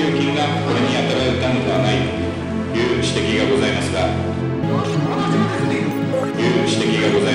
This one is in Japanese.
料金がこれに当たられたのではないという指摘がございますがいう指摘がございます。